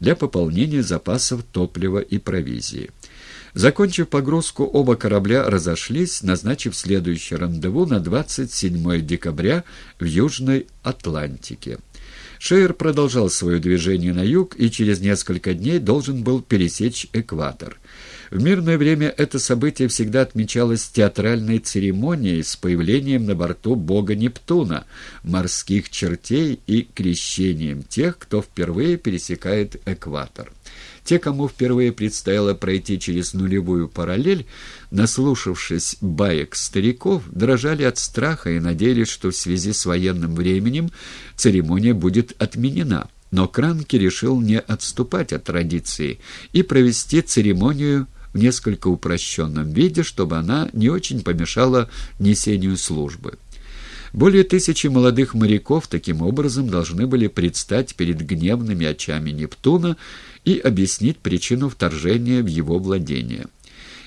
для пополнения запасов топлива и провизии. Закончив погрузку, оба корабля разошлись, назначив следующее рандеву на 27 декабря в Южной Атлантике. Шейер продолжал свое движение на юг и через несколько дней должен был пересечь экватор. В мирное время это событие всегда отмечалось театральной церемонией с появлением на борту бога Нептуна, морских чертей и крещением тех, кто впервые пересекает экватор. Те, кому впервые предстояло пройти через нулевую параллель, наслушавшись баек стариков, дрожали от страха и надеялись, что в связи с военным временем церемония будет отменена. Но Кранки решил не отступать от традиции и провести церемонию в несколько упрощенном виде, чтобы она не очень помешала несению службы. Более тысячи молодых моряков таким образом должны были предстать перед гневными очами Нептуна и объяснить причину вторжения в его владение.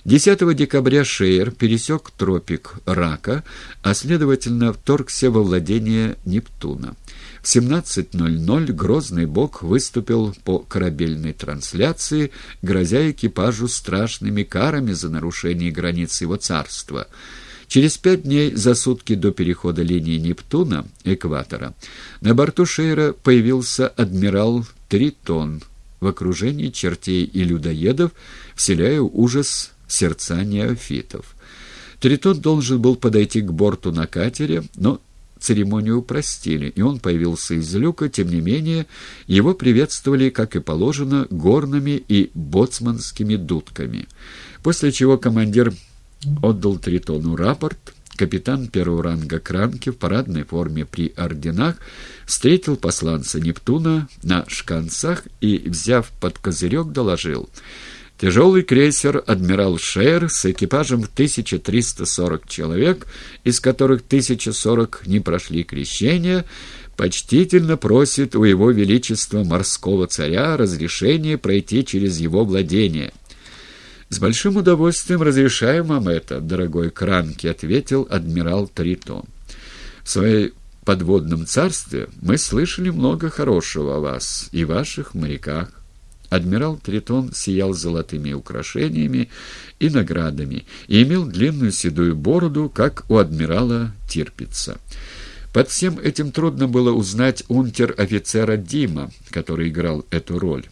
10 декабря Шейер пересек тропик Рака, а следовательно вторгся во владение Нептуна. В 17.00 Грозный Бог выступил по корабельной трансляции, грозя экипажу страшными карами за нарушение границ его царства – Через пять дней за сутки до перехода линии Нептуна, экватора, на борту Шейра появился адмирал Тритон в окружении чертей и людоедов, вселяя ужас в сердца неофитов. Тритон должен был подойти к борту на катере, но церемонию упростили, и он появился из люка, тем не менее, его приветствовали, как и положено, горными и боцманскими дудками. После чего командир отдал Тритону рапорт. Капитан первого ранга Кранки в парадной форме при орденах встретил посланца Нептуна на шканцах и, взяв под козырек, доложил Тяжелый крейсер «Адмирал Шейр» с экипажем в 1340 человек, из которых 1040 не прошли крещения, почтительно просит у его величества морского царя разрешения пройти через его владение – «С большим удовольствием разрешаем вам это, дорогой Кранки», — ответил адмирал Тритон. «В своей подводном царстве мы слышали много хорошего о вас и ваших моряках». Адмирал Тритон сиял золотыми украшениями и наградами и имел длинную седую бороду, как у адмирала Тирпица. Под всем этим трудно было узнать унтер-офицера Дима, который играл эту роль.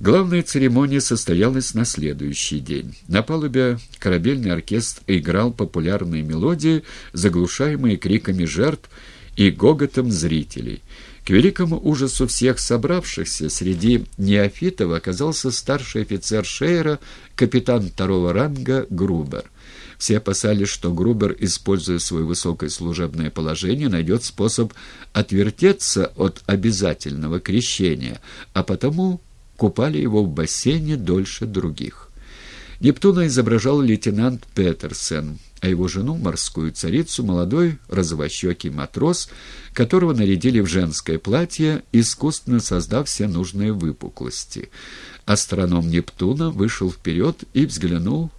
Главная церемония состоялась на следующий день. На палубе корабельный оркестр играл популярные мелодии, заглушаемые криками жертв и гоготом зрителей. К великому ужасу всех собравшихся среди неофитов оказался старший офицер Шейера, капитан второго ранга Грубер. Все опасались, что Грубер, используя свое высокое служебное положение, найдет способ отвертеться от обязательного крещения, а потому купали его в бассейне дольше других. Нептуна изображал лейтенант Петерсен, а его жену, морскую царицу, молодой розовощекий матрос, которого нарядили в женское платье, искусственно создав все нужные выпуклости. Астроном Нептуна вышел вперед и взглянул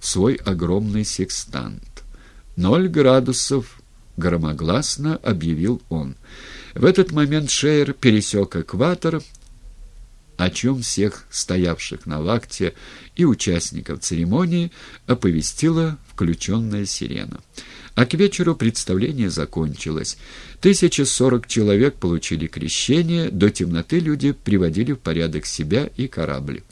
в свой огромный секстант. «Ноль градусов», — громогласно объявил он. В этот момент Шейер пересек экватор, о чем всех стоявших на вахте и участников церемонии оповестила включенная сирена. А к вечеру представление закончилось. 1040 человек получили крещение, до темноты люди приводили в порядок себя и корабль.